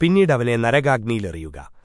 പിന്നീട് അവനെ നരകാഗ്നിയിലെറിയുക